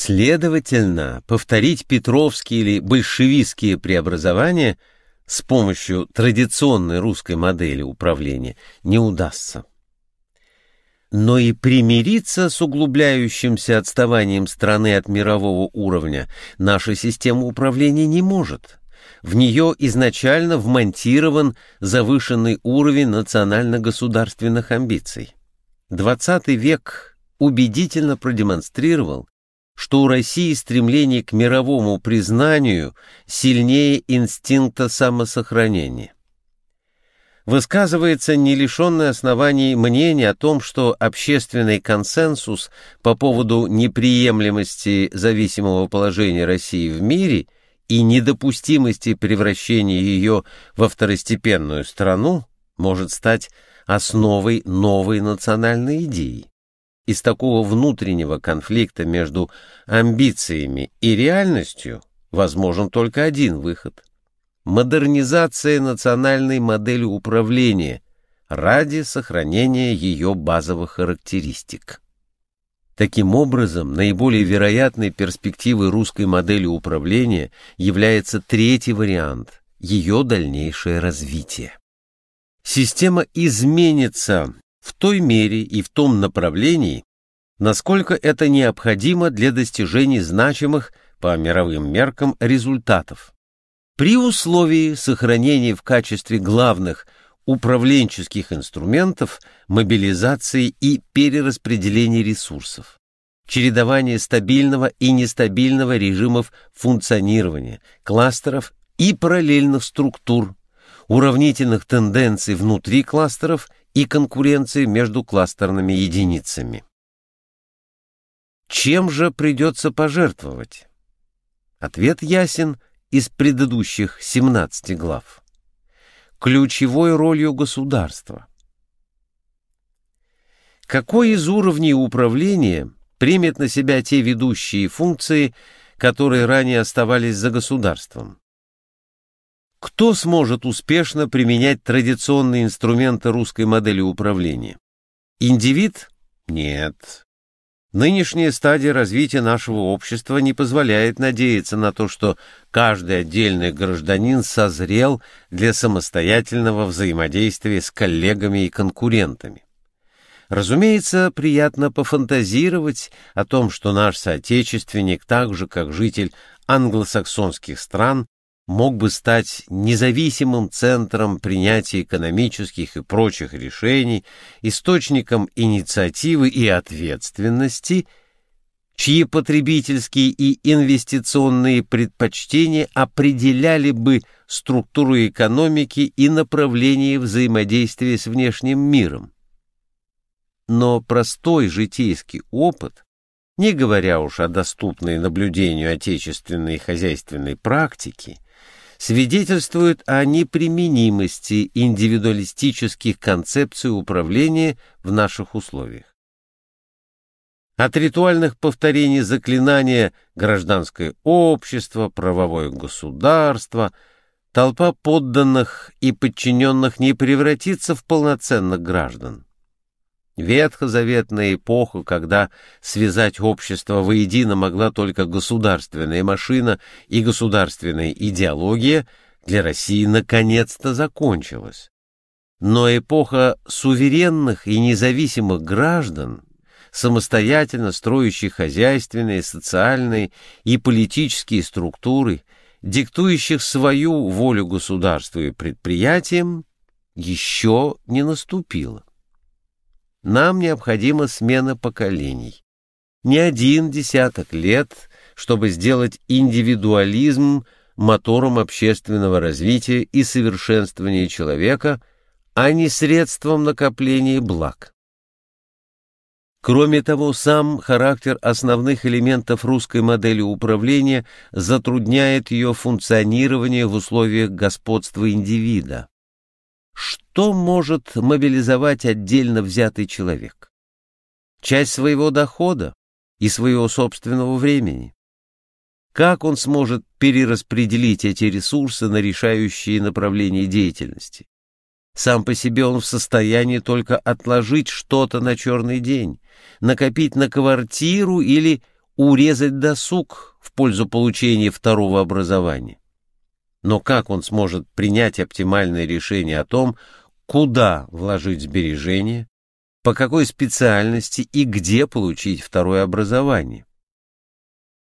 Следовательно, повторить петровские или большевистские преобразования с помощью традиционной русской модели управления не удастся. Но и примириться с углубляющимся отставанием страны от мирового уровня наша система управления не может. В нее изначально вмонтирован завышенный уровень национально-государственных амбиций. XX век убедительно продемонстрировал, что у России стремление к мировому признанию сильнее инстинкта самосохранения. Высказывается не лишенное оснований мнение о том, что общественный консенсус по поводу неприемлемости зависимого положения России в мире и недопустимости превращения ее во второстепенную страну может стать основой новой национальной идеи. Из такого внутреннего конфликта между амбициями и реальностью возможен только один выход – модернизация национальной модели управления ради сохранения ее базовых характеристик. Таким образом, наиболее вероятной перспективой русской модели управления является третий вариант – ее дальнейшее развитие. Система изменится в той мере и в том направлении, насколько это необходимо для достижения значимых по мировым меркам результатов. При условии сохранения в качестве главных управленческих инструментов мобилизации и перераспределения ресурсов, чередования стабильного и нестабильного режимов функционирования, кластеров и параллельных структур, уравнительных тенденций внутри кластеров и конкуренции между кластерными единицами. Чем же придется пожертвовать? Ответ ясен из предыдущих 17 глав. Ключевой ролью государства. Какой из уровней управления примет на себя те ведущие функции, которые ранее оставались за государством? Кто сможет успешно применять традиционные инструменты русской модели управления? Индивид? Нет. Нынешняя стадия развития нашего общества не позволяет надеяться на то, что каждый отдельный гражданин созрел для самостоятельного взаимодействия с коллегами и конкурентами. Разумеется, приятно пофантазировать о том, что наш соотечественник, так же как житель англосаксонских стран, мог бы стать независимым центром принятия экономических и прочих решений, источником инициативы и ответственности, чьи потребительские и инвестиционные предпочтения определяли бы структуру экономики и направление взаимодействия с внешним миром. Но простой житейский опыт, не говоря уж о доступной наблюдению отечественной хозяйственной практики, свидетельствует о неприменимости индивидуалистических концепций управления в наших условиях. От ритуальных повторений заклинания «гражданское общество», «правовое государство» толпа подданных и подчиненных не превратится в полноценных граждан. Ветхозаветная эпоха, когда связать общество воедино могла только государственная машина и государственная идеология, для России наконец-то закончилась. Но эпоха суверенных и независимых граждан, самостоятельно строящих хозяйственные, социальные и политические структуры, диктующих свою волю государству и предприятиям, еще не наступила. Нам необходима смена поколений. Не один десяток лет, чтобы сделать индивидуализм мотором общественного развития и совершенствования человека, а не средством накопления благ. Кроме того, сам характер основных элементов русской модели управления затрудняет ее функционирование в условиях господства индивида. Что может мобилизовать отдельно взятый человек? Часть своего дохода и своего собственного времени. Как он сможет перераспределить эти ресурсы на решающие направления деятельности? Сам по себе он в состоянии только отложить что-то на черный день, накопить на квартиру или урезать досуг в пользу получения второго образования. Но как он сможет принять оптимальное решение о том, куда вложить сбережения, по какой специальности и где получить второе образование?